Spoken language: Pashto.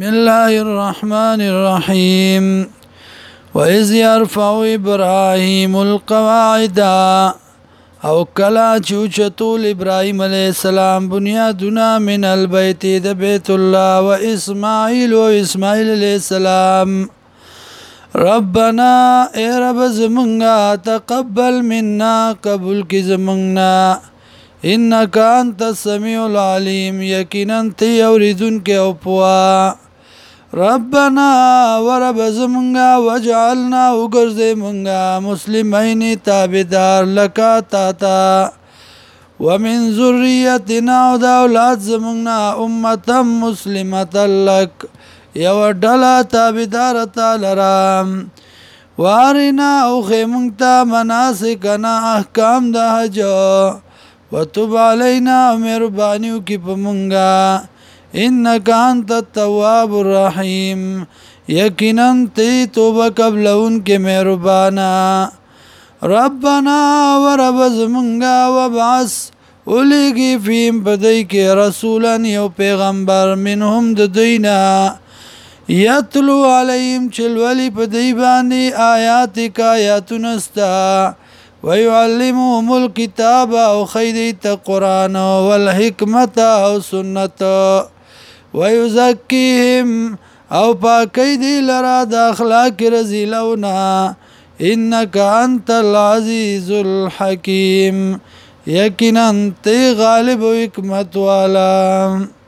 بسم الله الرحمن الرحيم وإذ يرفع إبراهيم القواعد او کلا طول ابراهيم عليه السلام بنیادنا من البيت د بيت الله واسماعيل واسماعيل عليه السلام ربنا اے رب زمنگا تقبل منا قبول کی زمنگنا انك انت السميع العليم یقینا تی اوریدن کے اپوا ربنا ورب زمونگا وجعلنا وگرزی منگا مسلمین تابدار لکا تاتا ومن ذریتنا و دا اولاد زمونگنا امتا مسلمتا لک یو ڈلا تابدار تالرام وارنا او خیمونگتا مناسکنا احکام دا حجو وتب علینا مهربانیو کی پمونگا انك انت التواب الرحيم یقینا تی توبه قبل ان کې مهربانا ربنا ورب زمنگا وبعث اولیگی فیم پدی که رسولن یو پیغمبر منهم د دینا یتلو علیهم چلولی پدی بانی آیات کا یاتونستا ويعلمهم الكتاب او خيدي القرآن والحكمة او سنته ويزكيهم او پاکی دی لرا د اخلاق رزیلونا انك انت العزيز الحكيم یقینا تی غالب حکمت والا